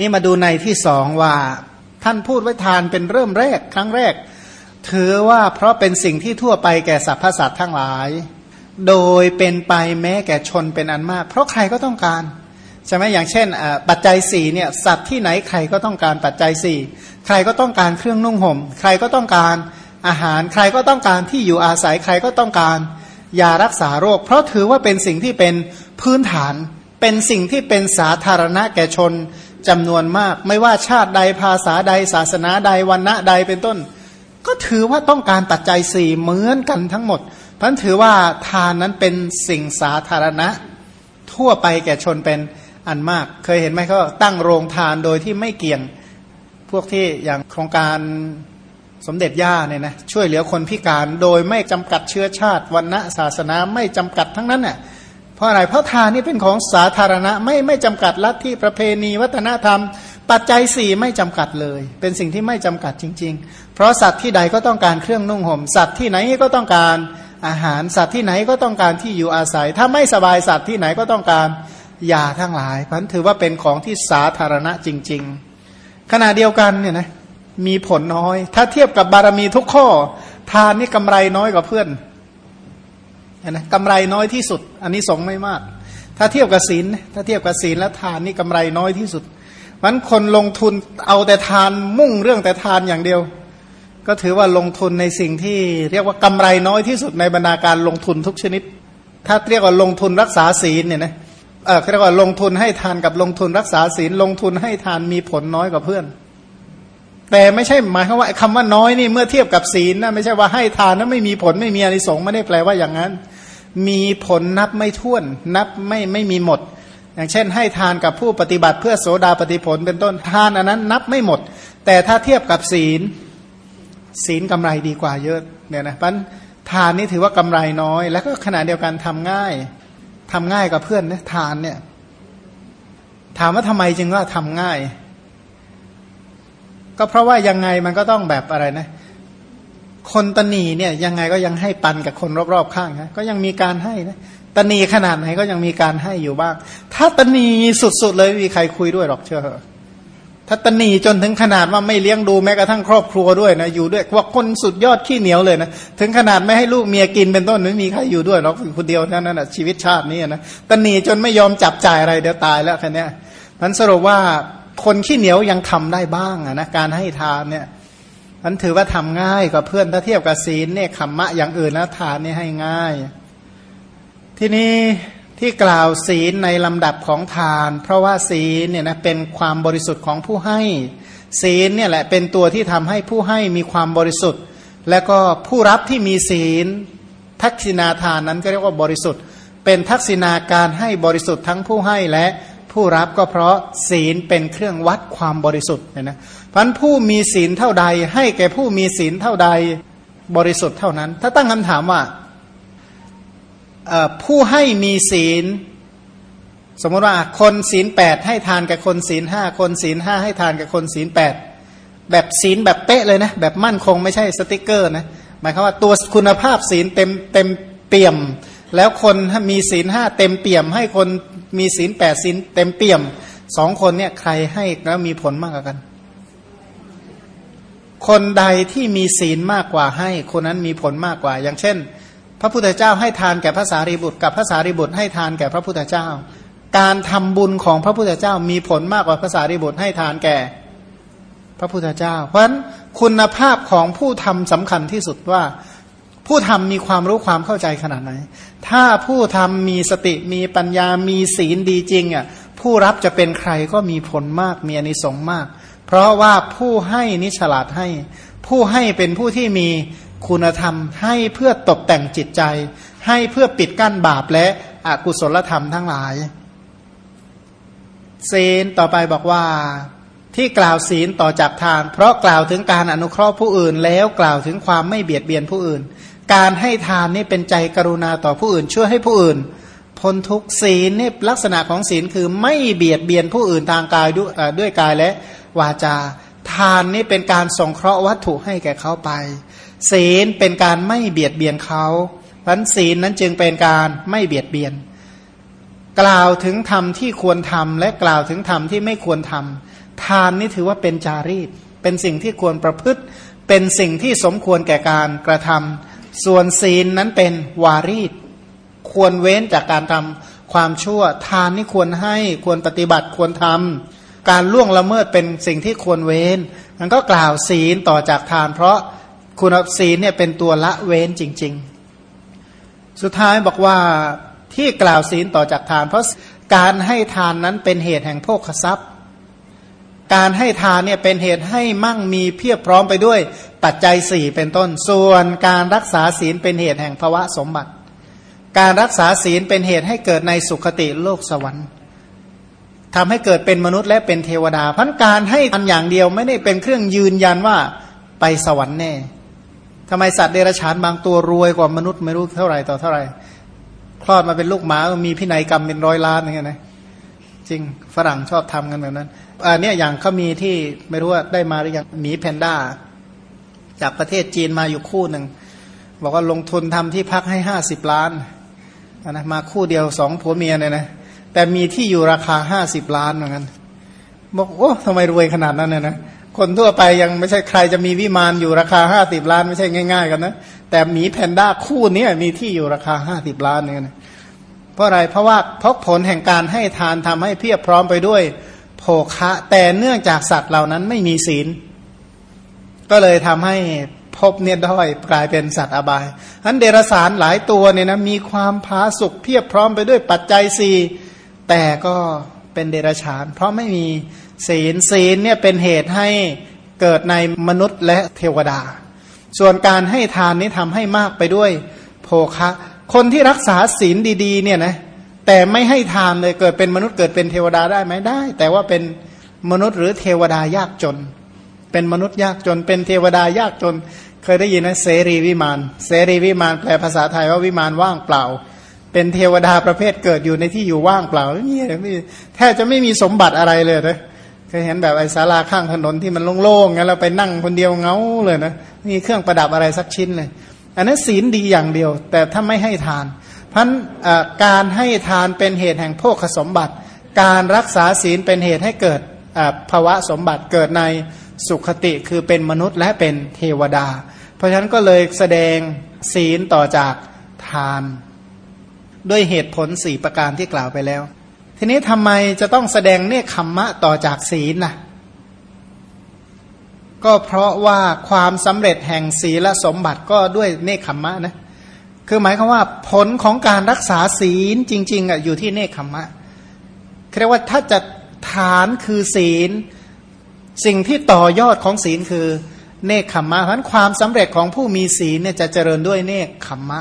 นี่มาดูในที่สองว่า ท่านพูดไว้ทานเป็นเริ่มแรกครั้งแรก ถือว่าเพราะเป็นสิ่งที่ทั่วไปแก่สรรพสัตว์ทั้งหลาย โดยเป็นไปแม้แก่ชนเป็นอันมาก เพราะใครก็ต้องการใช่ไหมอย่างเช่นปัจจัยสี่เนี่ยสัตว์ที่ไหนใครก็ต้องการปัจจัยสี่ใครก็ต้องการเครื่องนุ่งห่ม ใครก็ต้องการอาหารใครก็ต้องการที่อยู่อาศัยใครก็ต้องการยารักษาโรค เพราะถือว่าเป็นสิ่งที่เป็นพื้นฐาน เป็นสิ่งที่เป็นสาธารณะแก่ชน จำนวนมาก ไม่ว่าชาติใดภาษาใดศาสนาใดวันณะใดเป็นต้น ก็ถือว่าต้องการปัจจัยสี่เหมือนกันทั้งหมดเพราะถือว่าทานนั้นเป็นสิ่งสาธารณะ ทั่วไปแก่ชนเป็นอันมาก เคยเห็นไหมเขาตั้งโรงทานโดยที่ไม่เกี่ยงพวกที่อย่างโครงการสมเด็จย่าเนี่ยนะช่วยเหลือคนพิการโดยไม่จำกัดเชื้อชาติวันณะศาสนาไม่จำกัดทั้งนั้นน่ย เพราะอะไรเพราะทานนี่เป็นของสาธารณะไม่ไม่จำกัดลัทธิประเพณี วัฒนธรรม ปัจจัยสี่ไม่จำกัดเลย เป็นสิ่งที่ไม่จำกัดจริง ๆ เพราะสัตว์ที่ใดก็ต้องการเครื่องนุ่งห่มสัตว์ที่ไหนก็ต้องการอาหารสัตว์ที่ไหนก็ต้องการที่อยู่อาศัย ถ้าไม่สบายสัตว์ที่ไหนก็ต้องการยาทั้งหลายพันถือว่าเป็นของที่สาธารณะจริง ๆ ขณะเดียวกันเนี่ยนะมีผลน้อย ถ้าเทียบกับบารมีทุกข้อ ทานนี่กำไรน้อยกว่าเพื่อน นะกำไรน้อยที่สุด อันนี้สงไม่มาก ถ้าเทียบกับศีลถ้าเทียบกับศีลแล้วทานนี่กำไรน้อยที่สุดมันคนลงทุนเอาแต่ทานมุ่งเรื่องแต่ทานอย่างเดียว ก็ถือว่าลงทุนในสิ่งที่เรียกว่ากำไรน้อยที่สุดในบรรดาการลงทุนทุกชนิด ถ้าเรียกว่าลงทุนรักษาศีลเนี่ยนะเออเรียกว่าลงทุนให้ทานกับลงทุนรักษาศีลลงทุนให้ทานมีผลน้อยกว่าเพื่อน แต่ไม่ใช่หมายความว่าคำว่าน้อยนี่เมื่อเทียบกับศีลนะไม่ใช่ว่าให้ทานนั้นไม่มีผลไม่มีอนิสงส์ไม่ได้แปลว่าอย่างนั้น มีผลนับไม่ถ้วน นับไม่ไม่มีหมด อย่างเช่น ให้ทานกับผู้ปฏิบัติเพื่อโสดาปฏิผลเป็นต้นทานอันนั้น นับไม่หมด แต่ถ้าเทียบกับศีล ศีลกำไรดีกว่าเยอะเนี่ยนะพันทานนี่ถือว่ากำไรน้อย แล้วก็ขณะเดียวกันทำง่ายทำง่ายกับเพื่อนนะทานเนี่ย ถามว่าทำไมจึงว่าทำง่าย ก็เพราะว่ายังไงมันก็ต้องแบบอะไรนะ คนตนีเนี่ยยังไงก็ยังให้ปันกับคนรอบๆข้างนะก็ยังมีการให้นะตนีขนาดไหนก็ยังมีการให้อยู่บ้าง ถ้าตนีสุดๆเลยมีใครคุยด้วยหรอกเชื่อถ้าตนีจนถึงขนาดว่าไม่เลี้ยงดูแม้กระทั่งครอบครัวด้วยนะอยู่ด้วยว่าคนสุดยอดขี้เหนียวเลยนะถึงขนาดไม่ให้ลูกเมียกินเป็นต้นไม่มีใครอยู่ด้วยหรอกคนเดียวเท่านั้นนะชีวิตชาตินี้นะตนีจนไม่ยอมจับจ่ายอะไรเดี๋ยวตายแล้วแค่นี้มันสรุปว่าคนขี้เหนียวยังทำได้บ้างนะการให้ทานเนี่ย มันถือว่าทำง่ายกว่าเพื่อนถ้าเทียบกับศีลเนี่ยขมมะอย่างอื่นแล้วทานนี่ให้ง่าย ทีนี้ที่กล่าวศีลในลำดับของทาน เพราะว่าศีลเนี่ยนะเป็นความบริสุทธิ์ของผู้ให้ ศีลเนี่ยแหละเป็นตัวที่ทำให้ผู้ให้มีความบริสุทธิ์ และก็ผู้รับที่มีศีล ทักษิณาทานนั้นก็เรียกว่าบริสุทธิ์ เป็นทักษิณาการให้บริสุทธิ์ทั้งผู้ให้และผู้รับก็เพราะศีลเป็นเครื่องวัดความบริสุทธิ์เนี่ยนะ พันผู้มีศีลเท่าใด ให้แก่ผู้มีศีลเท่าใดบริสุทธิ์เท่านั้น ถ้าตั้งคำถามว่าผู้ให้มีศีล สมมติว่าคนศีลแปดให้ทานกับคนศีลห้าคนศีลห้าให้ทานกับคนศีลแปดแบบศีลแบบเป๊ะเลยนะ แบบมั่นคงไม่ใช่สติกเกอร์นะหมายความว่าตัวคุณภาพศีลเต็มเต็มเปี่ยม แล้วคนมีศีลห้าเต็มเปี่ยม ให้คนมีศีลแปดศีลเต็มเปี่ยมสองคนเนี่ยใครให้แล้วมีผลมากกว่ากัน คนใดที่มีศีลมากกว่าให้ คนนั้นมีผลมากกว่า อย่างเช่น พระพุทธเจ้าให้ทานแก่พระสารีบุตร กับพระสารีบุตรให้ทานแก่พระพุทธเจ้า การทำบุญของพระพุทธเจ้ามีผลมากกว่าพระสารีบุตรให้ทานแก่ พระพุทธเจ้า เพราะฉะนั้นคุณภาพของผู้ทำสำคัญที่สุดว่า ผู้ทำมีความรู้ความเข้าใจขนาดไหน ถ้าผู้ทำมีสติมีปัญญามีศีลดีจริงอะผู้รับจะเป็นใครก็มีผลมากมีอนิสงส์มาก เพราะว่าผู้ให้นิฉลาดให้ ผู้ให้เป็นผู้ที่มีคุณธรรม ให้เพื่อตกแต่งจิตใจ ให้เพื่อปิดกั้นบาปและอกุศลธรรมทั้งหลายศีลต่อไปบอกว่าที่กล่าวศีลต่อจากทาน เพราะกล่าวถึงการอนุเคราะห์ผู้อื่น แล้วกล่าวถึงความไม่เบียดเบียนผู้อื่น การให้ทานนี่เป็นใจกรุณาต่อผู้อื่น ช่วยให้ผู้อื่นพ้นทุกศีลนี่ลักษณะของศีลคือไม่เบียดเบียนผู้อื่นทางกายด้วยด้วยกายและ วาจา ทานนี่เป็นการสงเคราะห์วัตถุให้แก่เขาไป ศีลเป็นการไม่เบียดเบียนเขาพันศีลนั้นจึงเป็นการไม่เบียดเบียน กล่าวถึงธรรมที่ควรทำและกล่าวถึงธรรมที่ไม่ควรททานนี่ถือว่าเป็นจารีต เป็นสิ่งที่ควรประพฤติ เป็นสิ่งที่สมควรแก่การกระทำส่วนศีลนั้นเป็นวารีต ควรเว้นจากการทำความชั่ว ทานนี่ควรให้ควรปฏิบัติควรทำ การล่วงละเมิดเป็นสิ่งที่ควรเว้นมันก็กล่าวศีลต่อจากทาน เพราะคุณศีลเนี่ยเป็นตัวละเว้นจริง ๆ สุดท้ายบอกว่าที่กล่าวศีลต่อจากทาน เพราะการให้ทานนั้นเป็นเหตุแห่งโภคทรัพย์ การให้ทานเนี่ยเป็นเหตุให้มั่งมีเพียบพร้อมไปด้วยปัจจัยสี่เป็นต้น ส่วนการรักษาศีลเป็นเหตุแห่งภวะสมบัติ การรักษาศีลเป็นเหตุให้เกิดในสุคติโลกสวรรค์ ทำให้เกิดเป็นมนุษย์และเป็นเทวดาพันการให้ทานอย่างเดียวไม่ได้เป็นเครื่องยืนยันว่าไปสวรรค์แน่ทำไมสัตว์เดรัจฉานบางตัวรวยกว่ามนุษย์ไม่รู้เท่าไหร่ต่อเท่าไหร่ คลอดมาเป็นลูกหมามีพินัยกรรมเป็นร้อยล้านอย่างเงี้ยนะจริงฝรั่งชอบทำกันแบบนั้นอันนี้อย่างเขามีที่ไม่รู้ว่าได้มาหรือยังหมีแพนด้า จากประเทศจีนมาอยู่คู่หนึ่งบอกว่าลงทุนทำที่พักให้ห้าสิบล้านนะมาคู่เดียวสองผัวเมียเนี่ยนะ แต่มีที่อยู่ราคาห้าสิบล้านเหมือนกันบอกโอ้ทำไมรวยขนาดนั้นเนี่ยนะคนทั่วไปยังไม่ใช่ใครจะมีวิมานอยู่ราคาห้าสิบล้านไม่ใช่ง่ายๆกันนะแต่หมีแพนด้าคู่นี้มีที่อยู่ราคาห้าสิบล้านเนี่ยนะเพราะอะไรเพราะว่าเพราะผลแห่งการให้ทานทำให้เพียบพร้อมไปด้วยโภคะ แต่เนื่องจากสัตว์เหล่านั้นไม่มีศีล ก็เลยทำให้พบเนี่ยด้อยกลายเป็นสัตว์อบายอันเดรสารหลายตัวเนี่ยนะมีความพาสุขเพียบพร้อมไปด้วยปัจจัยสี่ แต่ก็เป็นเดรัจฉาน เพราะไม่มีศีลศีลเนี่ยเป็นเหตุให้เกิดในมนุษย์และเทวดา ส่วนการให้ทานนี้ทำให้มากไปด้วยโภคะ คนที่รักษาศีลดีๆเนี่ยนะแต่ไม่ให้ทานเลยเกิดเป็นมนุษย์เกิดเป็นเทวดาได้ไหมได้ แต่ว่าเป็นมนุษย์หรือเทวดายากจน เป็นมนุษย์ยากจน เป็นเทวดายากจน เคยได้ยินนะเสรีวิมานเสรีวิมานแปลภาษาไทยว่าวิมานว่างเปล่า เป็นเทวดาประเภทเกิดอยู่ในที่อยู่ว่างเปล่านี่แทบจะไม่มีสมบัติอะไรเลยนะเคยเห็นแบบไอ้ศาลาข้างถนนที่มันโล่งๆงั้นเราไปนั่งคนเดียวเงาเลยนะมีเครื่องประดับอะไรสักชิ้นเลยอันนั้นศีลดีอย่างเดียว แต่ถ้าไม่ให้ทาน เพันการให้ทานเป็นเหตุแห่งโภคสมบัติ การรักษาศีลเป็นเหตุให้เกิดภาวะสมบัติเกิดในสุขติคือเป็นมนุษย์และเป็นเทวดา เพราะฉะนั้นก็เลยแสดงศีลต่อจากทาน ด้วยเหตุผลสี่ประการที่กล่าวไปแล้ว ทีนี้ทำไมจะต้องแสดงเนคขมมะต่อจากศีลนะก็เพราะว่าความสำเร็จแห่งศีลสมบัติก็ด้วยเนคขมมะนะ คือหมายความว่าผลของการรักษาศีลจริงๆอะอยู่ที่เนคขมมะเรียกว่าถ้าจะฐานคือศีล สิ่งที่ต่อยอดของศีลคือเนคขมมะเพราะความสำเร็จของผู้มีศีลเนี่ยจะเจริญด้วยเนคขมมะ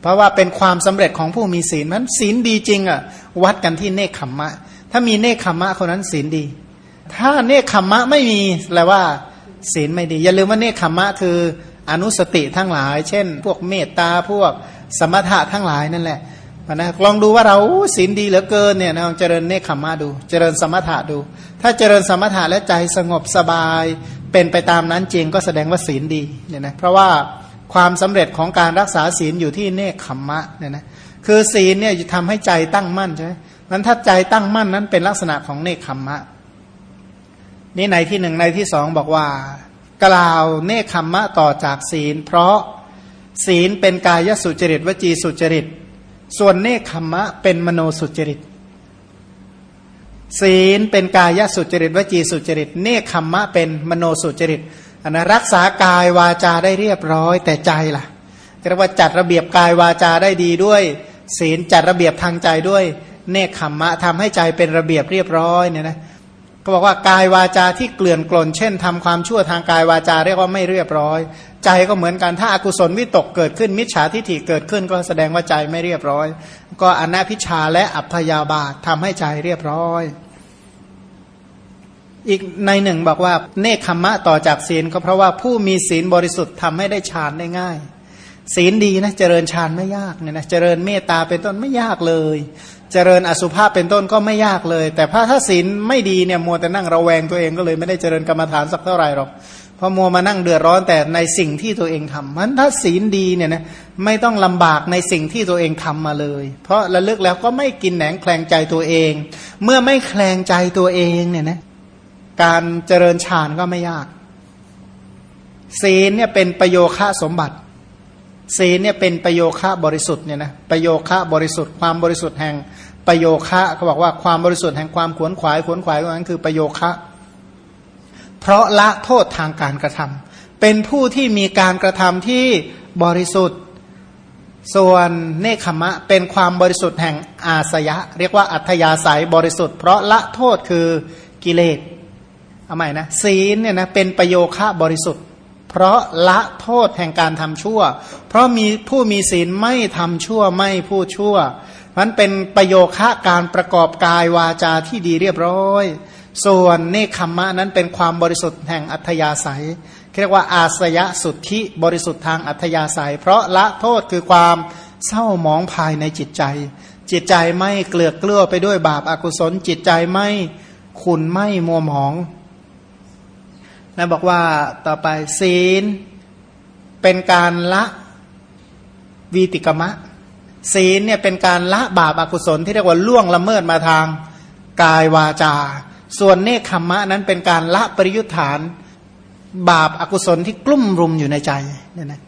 เพราะว่าเป็นความสำเร็จของผู้มีศีลนั้นศีลดีจริงอะวัดกันที่เนคขมมะ ถ้ามีเนคขมมะคนนั้นศีลดี ถ้าเนคขมมะไม่มีแปลว่าศีลไม่ดี อย่าลืมว่าเนคขมมะคืออนุสติทั้งหลาย เช่น พวกเมตตาพวกสมถะทั้งหลายนั่นแหละนะลองดูว่าเราศีลดีเหลือเกินเนี่ยนะลองเจริญเนคขมมาดู เจริญสมถะดู ถ้าเจริญสมถะและใจสงบสบาย เป็นไปตามนั้นจริงก็แสดงว่าศีลดีเนี่ยนะเพราะว่า ความสำเร็จของการรักษาศีลอยู่ที่เนคขมมะเนี่ยนะคือศีลเนี่ยจะทำให้ใจตั้งมั่นใช่ไหมนั้นถ้าใจตั้งมั่นนั้นเป็นลักษณะของเนคขมมะ นี่ในที่หนึ่งในที่สองบอกว่า กล่าวเนคขมมะต่อจากศีล เพราะศีลเป็นกายสุจริตวจีสุจริต ส่วนเนคขมมะเป็นมโนสุจริต ศีลเป็นกายสุจริตวจีสุจริต เนคขมมะเป็นมโนสุจริต อันนะรักษากายวาจาได้เรียบร้อยแต่ใจล่ะเรียกว่าจัดระเบียบกายวาจาได้ดีด้วย ศีลจัดระเบียบทางใจด้วย เนคขมมะทำให้ใจเป็นระเบียบเรียบร้อยเนี่ยนะก็บอกว่ากายวาจาที่เกลื่อนกลน เช่นทำความชั่วทางกายวาจาเรียกว่าไม่เรียบร้อย ใจก็เหมือนกันถ้าอากุศลวิตกเกิดขึ้น มิจฉาทิฏฐิเกิดขึ้นก็แสดงว่าใจไม่เรียบร้อย ก็อนาพิชาและอัพยาบาททำให้ใจเรียบร้อย อีกในหนึ่งบอกว่าเนคขมะต่อจากศีลก็เพราะว่าผู้มีศีลบริสุทธิ์ทำให้ได้ฌานได้ง่าย ศีลดีนะเจริญฌานไม่ยากเนี่ยนะเจริญเมตตาเป็นต้นไม่ยากเลย เจริญอสุภาพเป็นต้นก็ไม่ยากเลย แต่พระถ้าศีลไม่ดีเนี่ยมัวแต่นั่งระแวงตัวเองก็เลยไม่ได้เจริญกรรมฐานสักเท่าไหร่หรอกพราะมัวมานั่งเดือดร้อนแต่ในสิ่งที่ตัวเองทำมันถ้าศีลดีเนี่ยนะไม่ต้องลำบากในสิ่งที่ตัวเองทำมาเลย เพราะระลึกแล้วก็ไม่กินแหนงแคลงใจตัวเอง เมื่อไม่แคลงใจตัวเองเนี่ยนะ การเจริญฌานก็ไม่ยาก ศีลเนี่ยเป็นประโยคะสมบัติ ศีลเนี่ยเป็นประโยคะบริสุทธิ์เนี่ยนะประโยคะบริสุทธิ์ความบริสุทธิ์แห่งประโยคะเขาบอกว่าความบริสุทธิ์แห่งความขวนขวายขวนขวายนั้นคือประโยคะ เพราะละโทษทางการกระทำเป็นผู้ที่มีการกระทำที่บริสุทธิ์ ส่วนเนคขมะเป็นความบริสุทธิ์แห่งอาสยะ เรียกว่าอัธยาศัยบริสุทธิ์เพราะละโทษคือกิเลส เอาใหม่นะศีลเนี่ยนะเป็นประโยคะบริสุทธิ์ เพราะละโทษแห่งการทำชั่ว เพราะมีผู้มีศีลไม่ทำชั่วไม่พูดชั่วมันเป็นประโยคะการประกอบกายวาจาที่ดีเรียบร้อย ส่วนเนคขมะนั้นเป็นความบริสุทธิ์แห่งอัธยาศัยเรียกว่าอาสยะสุทธิบริสุทธิ์ทางอัธยาศัย เพราะละโทษคือความเศร้าหมองภายในจิตใจ จิตใจไม่เกลือกเกลือไปด้วยบาปอากุศลจิตใจไม่ขุนไม่มัวหมอง นะบอกว่าต่อไปศีลเป็นการละวีติกมะ ศีลเนี่ยเป็นการละบาปอากุศลที่เรียกว่าล่วงละเมิดมาทางกายวาจา ส่วนเนคขมะนั้นเป็นการละปริยุทธาน บาปอากุศลที่กลุ่มรุมอยู่ในใจเนี่ยนะ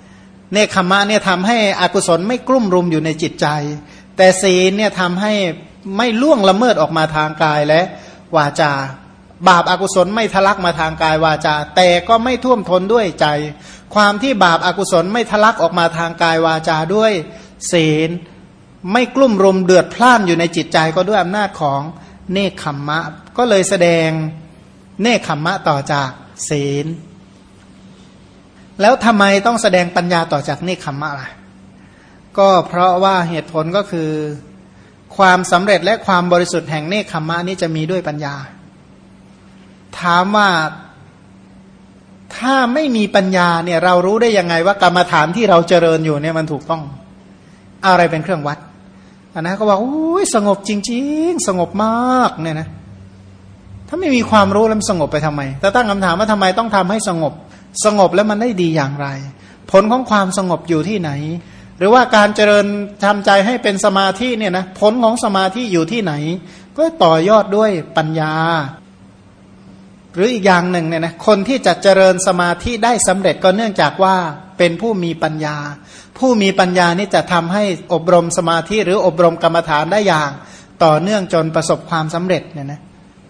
เนคขมะเนี่ยทำให้อกุศลไม่กลุ่มรุมอยู่ในจิตใจ แต่ศีลเนี่ยทำให้ไม่ล่วงละเมิดออกมาทางกายและวาจา บาปอากุศลไม่ทะลักมาทางกายวาจา แต่ก็ไม่ท่วมทนด้วยใจ ความที่บาปอากุศลไม่ทะลักออกมาทางกายวาจาด้วยศีล ไม่กลุ่มรุมเดือดพล่านอยู่ในจิตใจก็ด้วยอำนาจของเนคขมมะ ก็เลยแสดงเนคขมมะต่อจากศีล แล้วทำไมต้องแสดงปัญญาต่อจากเนคขมมะล่ะก็เพราะว่าเหตุผลก็คือ ความสำเร็จและความบริสุทธิ์แห่งเนคขมมะนี้จะมีด้วยปัญญา ถามว่าถ้าไม่มีปัญญาเนี่ย เรารู้ได้ยังไงว่ากรรมฐานที่เราเจริญอยู่เนี่ยมันถูกต้องอะไรเป็นเครื่องวัดอันนั้นก็บอกอุ้ยสงบจริง ๆ สงบมากเนี่ยนะถ้าไม่มีความรู้แล้วสงบไปทำไมแต่ตั้งคำถามว่าทำไมต้องทำให้สงบ สงบแล้วมันได้ดีอย่างไร ผลของความสงบอยู่ที่ไหน หรือว่าการเจริญทำใจให้เป็นสมาธิเนี่ยนะผลของสมาธิอยู่ที่ไหน ก็ต่อยอดด้วยปัญญา หรืออีกอย่างหนึ่งเนี่ยนะคนที่จะเจริญสมาธิได้สำเร็จก็เนื่องจากว่าเป็นผู้มีปัญญา ผู้มีปัญญานี่จะทำให้อบรมสมาธิหรืออบรมกรรมฐานได้อย่าง ต่อเนื่องจนประสบความสำเร็จเนี่ยนะ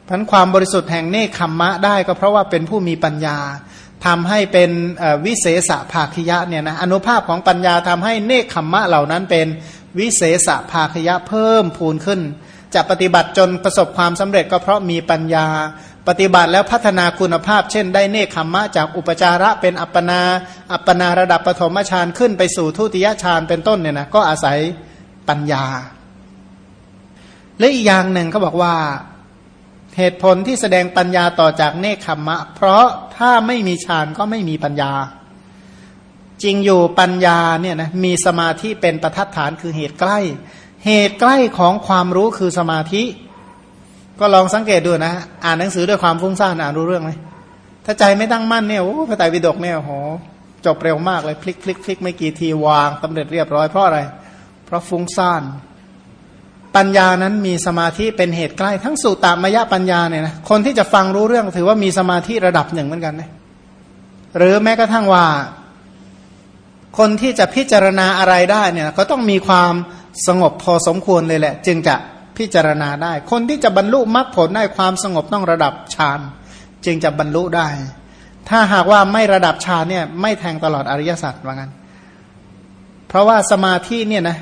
พันความบริสุทธิ์แห่งเนคขมมะได้ก็เพราะว่าเป็นผู้มีปัญญาทำให้เป็นวิเศษภาคยะเนี่ยนะอนุภาพของปัญญาทำให้เนคขมมะเหล่านั้นเป็นวิเศษภาคยะเพิ่มพูนขึ้น จะปฏิบัติจนประสบความสำเร็จก็เพราะมีปัญญา ปฏิบัติแล้วพัฒนาคุณภาพ เช่น ได้เนคขมมะจากอุปจาระเป็นอัปปนา อัปปนาระดับปฐมฌานขึ้นไปสู่ทุติยฌานเป็นต้นเนี่ยนะก็อาศัยปัญญา และอีกอย่างหนึ่งเขาบอกว่าเหตุผลที่แสดงปัญญาต่อจากเนคขมมะ เพราะถ้าไม่มีฌานก็ไม่มีปัญญา จริงอยู่ปัญญาเนี่ยนะมีสมาธิเป็นประทัดฐานคือเหตุใกล้ เหตุใกล้ของความรู้คือสมาธิ ก็ลองสังเกตดูนะอ่านหนังสือด้วยความฟุ้งซ่านอ่านรู้เรื่องไหมถ้าใจไม่ตั้งมั่นเนี่ยโอ้พระไตรปิฎกเนี่ยโหจบเร็วมากเลยพลิกพลิกพลิกไม่กี่ทีวางสำเร็จเรียบร้อยเพราะอะไร เพราะฟุ้งซ่าน ปัญญานั้นมีสมาธิเป็นเหตุใกล้ ทั้งสุตตามยปัญญาเนี่ยนะคนที่จะฟังรู้เรื่องถือว่ามีสมาธิระดับหนึ่งเหมือนกันนะหรือแม้กระทั่งว่า คนที่จะพิจารณาอะไรได้เนี่ย ก็ต้องมีความสงบพอสมควรเลยแหละ จึงจะ พิจารณาได้ คนที่จะบรรลุมรรคผลได้ความสงบต้องระดับฌานจึงจะบรรลุได้ ถ้าหากว่าไม่ระดับฌานเนี่ยไม่แทงตลอดอริยสัจว่างั้น เพราะว่าสมาธิเนี่ยนะ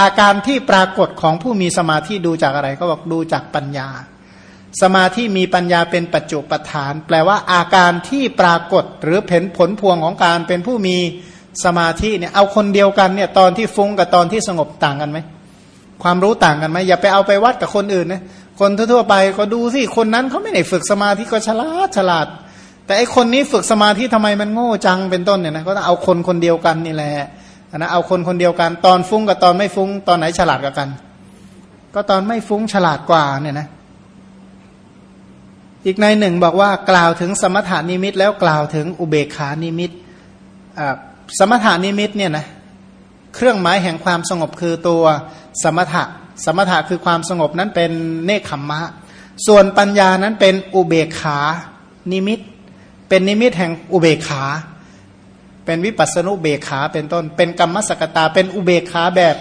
อาการที่ปรากฏของผู้มีสมาธิดูจากอะไร ก็บอกดูจากปัญญา สมาธิมีปัญญาเป็นปัจจุปฐาน แปลว่าอาการที่ปรากฏหรือเห็นผลพวงของการเป็นผู้มีสมาธิเนี่ยเอาคนเดียวกันเนี่ยตอนที่ฟุ้งกับตอนที่สงบต่างกันไหม ความรู้ต่างกันไหมอย่าไปเอาไปวัดกับคนอื่นนะคนทั่วไปก็ดูสิคนนั้นเขาไม่ได้ฝึกสมาธิก็ฉลาดฉลาด แต่ไอคนนี้ฝึกสมาธิทำไมมันโง่จังเป็นต้นเนี่ยนะก็ต้องเอาคนคนเดียวกันนี่แหละนะเอาคนคนเดียวกันตอนฟุ้งกับตอนไม่ฟุ้งตอนไหนฉลาดกว่ากัน ก็ตอนไม่ฟุ้งฉลาดกว่าเนี่ยนะอีกในหนึ่งบอกว่ากล่าวถึงสมถานิมิต แล้วกล่าวถึงอุเบกขานิมิตสมถานิมิตเนี่ยนะเครื่องหมายแห่งความสงบคือตัว สมถะ สมถะคือความสงบนั้นเป็นเนคขมมะ ส่วนปัญญานั้นเป็นอุเบกขา นิมิต เป็นนิมิตแห่งอุเบกขา เป็นวิปัสสนุเบกขาเป็นต้น เป็นกรรมสกตา เป็นอุเบกขาแบบ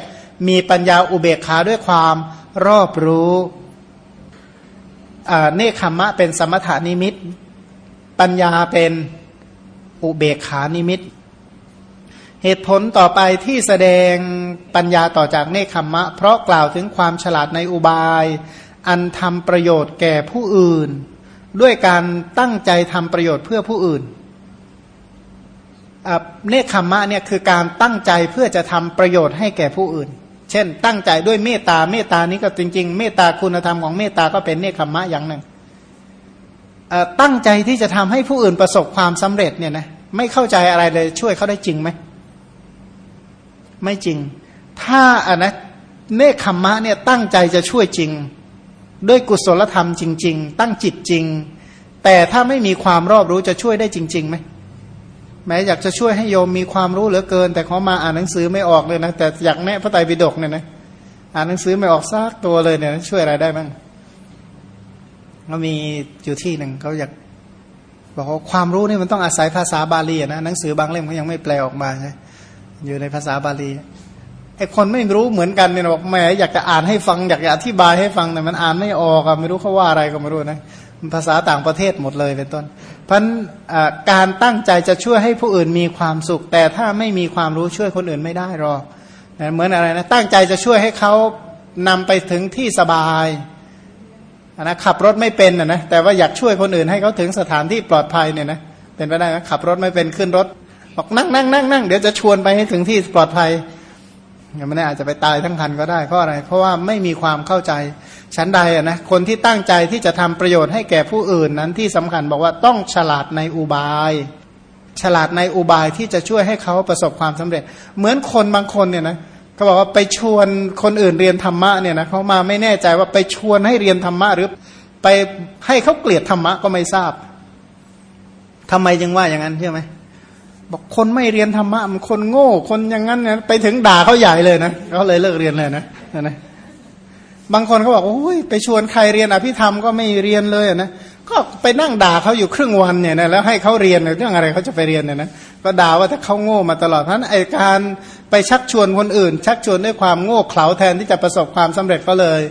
มีปัญญาอุเบกขาด้วยความรอบรู้เนคขมะเป็นสมถานิมิต ปัญญาเป็นอุเบกขานิมิต เหตุผลต่อไปที่แสดงปัญญาต่อจากเนคขมะ เพราะกล่าวถึงความฉลาดในอุบาย อันทำประโยชน์แก่ผู้อื่น ด้วยการตั้งใจทำประโยชน์เพื่อผู้อื่นเนคขมะเนี่ยคือการตั้งใจเพื่อจะทำประโยชน์ให้แก่ผู้อื่น เช่น ตั้งใจด้วยเมตตาเมตตานี้ก็จริง ๆ เมตตาคุณธรรมของเมตตาก็เป็นเนคขมะอย่างหนึ่งตั้งใจที่จะทำให้ผู้อื่นประสบความสำเร็จเนี่ยนะไม่เข้าใจอะไรเลยช่วยเขาได้จริงไหม ไม่จริง ถ้าอะนะเนคขมะเนี่ยตั้งใจจะช่วยจริง ด้วยกุศลธรรมจริง ๆ ตั้งจิตจริง แต่ถ้าไม่มีความรอบรู้จะช่วยได้จริงๆไหมแม้อยากจะช่วยให้โยมมีความรู้เหลือเกิน แต่เขามาอ่านหนังสือไม่ออกเลยนะแต่อยากแนะพระไตรปิฎกเนี่ยนะอ่านหนังสือไม่ออกซักตัวเลยเนี่ยช่วยอะไรได้บ้างก็มีอยู่ที่หนึ่งเขาอยากบอกว่าความรู้นี่มันต้องอาศัยภาษาบาลีนะหนังสือบางเล่มเขายังไม่แปลออกมาใช่ อยู่ในภาษาบาลีไอคนไม่รู้เหมือนกันเนี่ยบอกแหมอยากจะอ่านให้ฟังอยากจะอธิบายให้ฟังแต่มันอ่านไม่ออกอะไม่รู้เขาว่าอะไรก็ไม่รู้นะภาษาต่างประเทศหมดเลยเป็นต้น เพราะการตั้งใจจะช่วยให้ผู้อื่นมีความสุข แต่ถ้าไม่มีความรู้ช่วยคนอื่นไม่ได้หรอกเหมือนอะไรนะตั้งใจจะช่วยให้เขานำไปถึงที่สบายนะขับรถไม่เป็นนะนะแต่ว่าอยากช่วยคนอื่นให้เขาถึงสถานที่ปลอดภัยเนี่ยนะเป็นไปได้ไหมขับรถไม่เป็นขึ้นรถ บอกนั่งนั่งนั่งนั่งเดี๋ยวจะชวนไปให้ถึงที่ปลอดภัยยังไม่แน่อาจจะไปตายทั้งคันก็ได้เพราะอะไร เพราะว่าไม่มีความเข้าใจชั้นใดนะคนที่ตั้งใจที่จะทำประโยชน์ให้แก่ผู้อื่นนั้นที่สำคัญบอกว่าต้องฉลาดในอุบาย ฉลาดในอุบายที่จะช่วยให้เขาประสบความสำเร็จ เหมือนคนบางคนเนี่ยนะเขาบอกว่าไปชวนคนอื่นเรียนธรรมะเนี่ยนะเขามาไม่แน่ใจว่าไปชวนให้เรียนธรรมะหรือไปให้เขาเกลียดธรรมะก็ไม่ทราบทำไมยังว่าอย่างนั้นใช่ไหม บอกคนไม่เรียนธรรมะมันคนโง่ คนอย่างนั้นเนี่ยไปถึงด่าเขาใหญ่เลยนะเขาเลยเลิกเรียนเลยนะนะบางคนเขาบอกโอ้ยไปชวนใครเรียนอภิธรรมก็ไม่เรียนเลยนะก็ไปนั่งด่าเขาอยู่ครึ่งวันเนี่ยนะแล้วให้เขาเรียนเรื่องอะไรเขาจะไปเรียนเนี่ยนะก็ด่าว่าถ้าเขาโง่มาตลอดเพรานั้นไอการไปชักชวนคนอื่น ชักชวนด้วยความโง่เขลาแทนที่จะประสบความสำเร็จก็เลย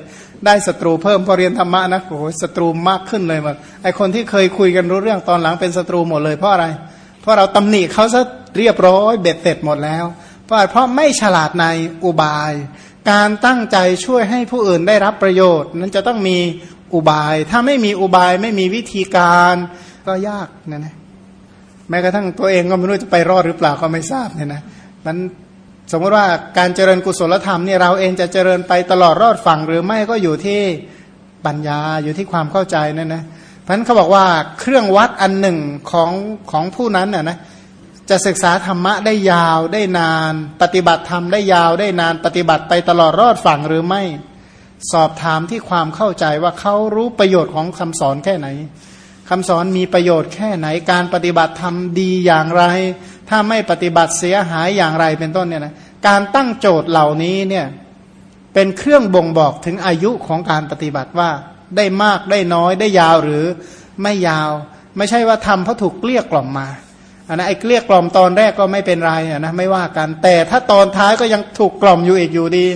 ได้ศัตรูเพิ่มพอเรียนธรรมะนะโอ้ยศัตรูมากขึ้นเลยมันไอคนที่เคยคุยกันรู้เรื่องตอนหลังเป็นศัตรูหมดเลยเพราะอะไร เพราะเราตำหนิเขาซะเรียบร้อยเบ็ดเสร็จหมดแล้ว เพราะเพราะไม่ฉลาดในอุบาย การตั้งใจช่วยให้ผู้อื่นได้รับประโยชน์ นั้นจะต้องมีอุบาย ถ้าไม่มีอุบายไม่มีวิธีการก็ยากนะนะแม้กระทั่งตัวเองก็ไม่รู้จะไปรอดหรือเปล่าก็ไม่ทราบเนี่ยนะมันสมมติว่าการเจริญกุศลธรรมเนี่ยเราเองจะเจริญไปตลอดรอดฝั่งหรือไม่ก็อยู่ที่ปัญญาอยู่ที่ความเข้าใจนั่นนะ พันเขาบอกว่าเครื่องวัดอันหนึ่งของของผู้นั้นน่ะนะจะศึกษาธรรมะได้ยาวได้นาน ปฏิบัติธรรมได้ยาวได้นาน ปฏิบัติไปตลอดรอดฝั่งหรือไม่ สอบถามที่ความเข้าใจว่าเขารู้ประโยชน์ของคำสอนแค่ไหนคำสอนมีประโยชน์แค่ไหนการปฏิบัติธรรมดีอย่างไร ถ้าไม่ปฏิบัติเสียหายอย่างไรเป็นต้นเนี่ยนะการตั้งโจทย์เหล่านี้เนี่ยเป็นเครื่องบ่งบอกถึงอายุของการปฏิบัติว่า ได้มากได้น้อยได้ยาวหรือไม่ยาว ไม่ใช่ว่าทำเพราะถูกเกลี้ยกล่อมมาอันนั้นไอ้เกลี้ยกล่อมตอนแรกก็ไม่เป็นไรนะไม่ว่ากัน แต่ถ้าตอนท้ายก็ยังถูกกล่อมอยู่อีกอยู่ดี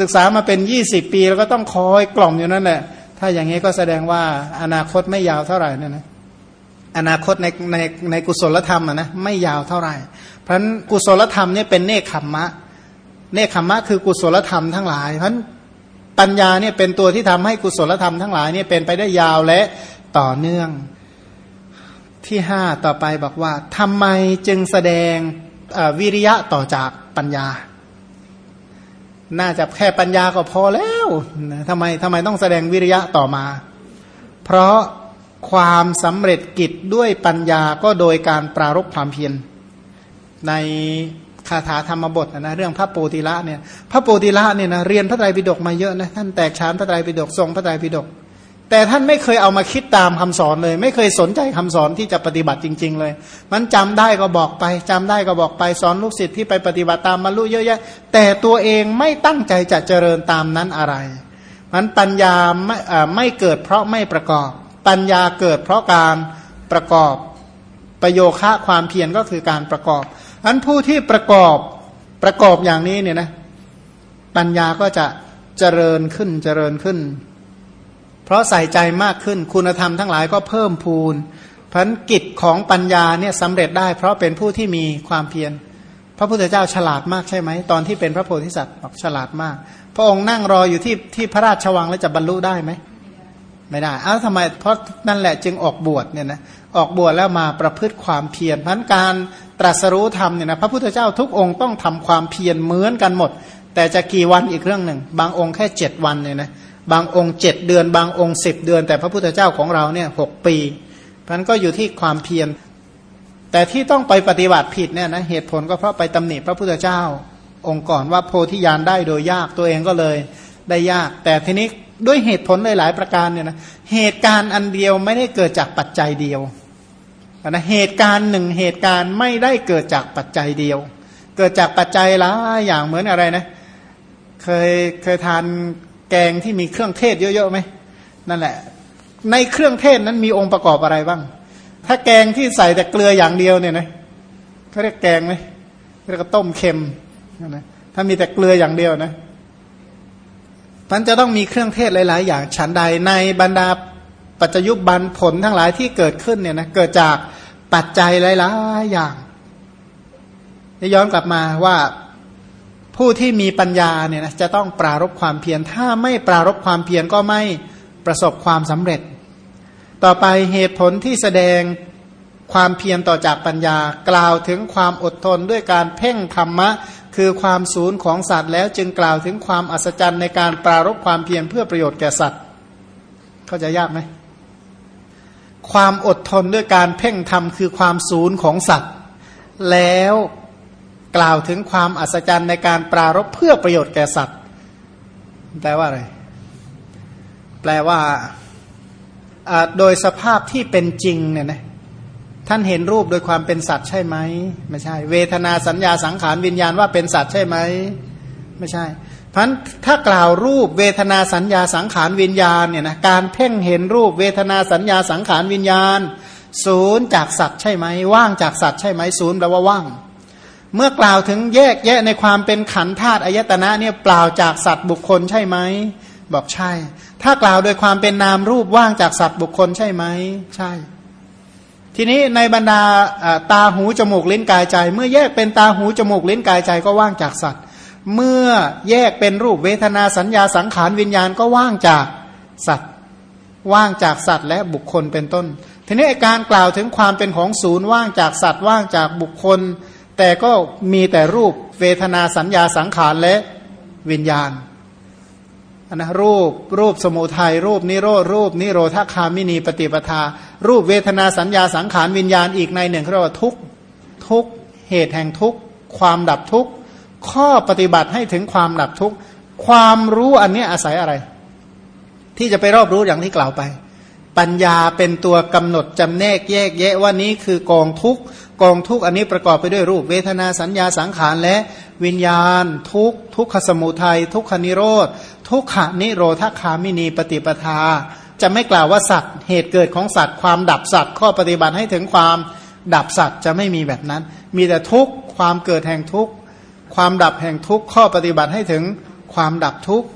ศึกษามาเป็นยี่สิบปี แล้วก็ต้องคอยกล่อมอยู่นั่นแหละถ้าอย่างนี้ก็แสดงว่าอนาคตไม่ยาวเท่าไหร่นั่นนะอนาคตในในในกุศลธรรมนะไม่ยาวเท่าไหร่ เพราะนั้นกุศลธรรมเนี่ยเป็นเนคขมมะ เนคขมมะคือกุศลธรรมทั้งหลายเพราะนั้น ปัญญาเนี่ยเป็นตัวที่ทำให้กุศลธรรมทั้งหลายเนี่ยเป็นไปได้ยาวและต่อเนื่องที่ห้าต่อไปบอกว่าทำไมจึงแสดงวิริยะต่อจากปัญญา น่าจะแค่ปัญญาก็พอแล้วทำไมทำไมต้องแสดงวิริยะต่อมา เพราะความสำเร็จกิจด้วยปัญญาก็โดยการปรารบความเพียรใน คาถาธรรมบทนะเรื่องพระโปติละเนี่ยพระโปติละเนี่ยนะเรียนพระไตรปิฎกมาเยอะนะท่านแตกฉานพระไตรปิฎกทรงพระไตรปิฎกแต่ท่านไม่เคยเอามาคิดตามคำสอนเลย ไม่เคยสนใจคำสอนที่จะปฏิบัติจริง ๆ เลย มันจำได้ก็บอกไปจำได้ก็บอกไปสอนลูกศิษย์ที่ไปปฏิบัติตามมารู้เยอะแยะ แต่ตัวเองไม่ตั้งใจจะเจริญตามนั้นอะไรมันปัญญาไม่ไม่เกิดเพราะไม่ประกอบ ปัญญาเกิดเพราะการประกอบประโยคะความเพียรก็คือการประกอบ อันผู้ที่ประกอบประกอบอย่างนี้เนี่ยนะปัญญาก็จะเจริญขึ้นเจริญขึ้น เพราะใส่ใจมากขึ้นคุณธรรมทั้งหลายก็เพิ่มพูนพันกิจของปัญญาเนี่ยสำเร็จได้ เพราะเป็นผู้ที่มีความเพียร พระพุทธเจ้าฉลาดมากใช่ไหม ตอนที่เป็นพระโพธิสัตว์บอกฉลาดมาก พระองค์นั่งรออยู่ที่ที่พระราชวังแล้วจะบรรลุได้ไหม ไม่ได้อ้าวทำไมเพราะนั่นแหละจึงออกบวชเนี่ยนะออกบวชแล้วมาประพฤติความเพียรพันการ ตรัสรู้ธรรมเนี่ยนะพระพุทธเจ้าทุกองค์ต้องทำความเพียรเหมือนกันหมด แต่จะกี่วันอีกเรื่องหนึ่ง บางองค์แค่เจ็ดวันเนี่ยนะบางองค์เจ็ดเดือน บางองค์สิบเดือน แต่พระพุทธเจ้าของเราเนี่ยหกปีพันก็อยู่ที่ความเพียรแต่ที่ต้องไปปฏิบัติผิดเนี่ยนะเหตุผลก็เพราะไปตำหนิพระพุทธเจ้า องค์ก่อนว่าโพธิญาณได้โดยยากตัวเองก็เลยได้ยาก แต่ทีนี้ด้วยเหตุผลหลาย ๆ ประการเนี่ยนะเหตุการณ์อันเดียวไม่ได้เกิดจากปัจจัยเดียว นะเหตุการณ์หนึ่งเหตุการณ์ไม่ได้เกิดจากปัจจัยเดียว เกิดจากปัจจัยหลายอย่างเหมือนอะไรนะ เคยเคยทานแกงที่มีเครื่องเทศเยอะๆไหมนั่นแหละ ในเครื่องเทศนั้นมีองค์ประกอบอะไรบ้าง ถ้าแกงที่ใส่แต่เกลืออย่างเดียวเนี่ยนะเขาเรียกแกงไหมเรียกต้มเค็มนะถ้ามีแต่เกลืออย่างเดียวนะมันจะต้องมีเครื่องเทศหลาย ๆ อย่างฉันใดในบรรดา ปัจจยุบันผลทั้งหลายที่เกิดขึ้นเนี่ยนะเกิดจากปัจจัยหลายๆอย่างย้อนกลับมาว่าผู้ที่มีปัญญาเนี่ยนะจะต้องปรารบความเพียรถ้าไม่ปรารบความเพียรก็ไม่ประสบความสำเร็จ ต่อไปเหตุผลที่แสดงความเพียรต่อจากปัญญา กล่าวถึงความอดทนด้วยการเพ่งธรรมะ คือความศูนย์ของสัตว์แล้วจึงกล่าวถึงความอัศจรรย์ในการปรารบความเพียรเพื่อประโยชน์แก่สัตว์ เข้าใจยากไหม ความอดทนด้วยการเพ่งธรรมคือความศูนย์ของสัตว์ แล้วกล่าวถึงความอัศจรรย์ในการปรารบเพื่อประโยชน์แก่สัตว์ แปลว่าอะไร แปลว่าโดยสภาพที่เป็นจริงเนี่ยนะท่านเห็นรูปโดยความเป็นสัตว์ใช่ไหม ไม่ใช่ เวทนาสัญญาสังขารวิญญาณว่าเป็นสัตว์ใช่ไหม ไม่ใช่ พราะถ้ากล่าวรูปเวทนาสัญญาสังขารวิญญาณเนี่ยนะการเพ่งเห็นรูปเวทนาสัญญาสังขารวิญญาณ ศูนย์จากสัตว์ใช่ไหมว่างจากสัตว์ใช่ไหมศูนย์แปลว่าว่าง เมื่อกล่าวถึงแยกแยะในความเป็นขันธาตุอายตนะเนี่ยเปล่าจากสัตว์บุคคลใช่ไหมบอกใช่ ถ้ากล่าวโดยความเป็นนามรูปว่างจากสัตว์บุคคลใช่ไหมใช่ ทีนี้ในบรรดาตาหูจมูกลิ้นกายใจ เมื่อแยกเป็นตาหูจมูกลิ้นกายใจก็ว่างจากสัตว์ เมื่อแยกเป็นรูปเวทนาสัญญาสังขารวิญญาณก็ว่างจากสัตว์ ว่างจากสัตว์และบุคคลเป็นต้น ทีนี้การกล่าวถึงความเป็นของศูนย์ว่างจากสัตว์ว่างจากบุคคล แต่ก็มีแต่รูปเวทนาสัญญาสังขารและวิญญาณนะรูปรูปสมุทัยรูปนิโรธรูปนิโรธคามินีปฏิปทา รูปเวทนาสัญญาสังขารวิญญาณอีกในหนึ่งเขาเรียกว่าทุกทุกเหตุแห่งทุกความดับทุกข์ ข้อปฏิบัติให้ถึงความดับทุกข์ความรู้อันนี้อาศัยอะไร ที่จะไปรอบรู้อย่างที่กล่าวไป ปัญญาเป็นตัวกำหนดจำแนกแยกแยะว่านี้คือกองทุกกองทุกอันนี้ประกอบไปด้วยรูปเวทนาสัญญาสังขารและวิญญาณ ทุกทุกขสมุทัยทุกขนิโรธ ทุกขนิโรธคามินีปฏิปทา จะไม่กล่าวว่าสัตว์เหตุเกิดของสัตว์ ความดับสัตว์ ข้อปฏิบัติให้ถึงความดับสัตว์จะไม่มีแบบนั้น มีแต่ทุกความเกิดแห่งทุก ความดับแห่งทุกข้อปฏิบัติให้ถึงความดับทุกข์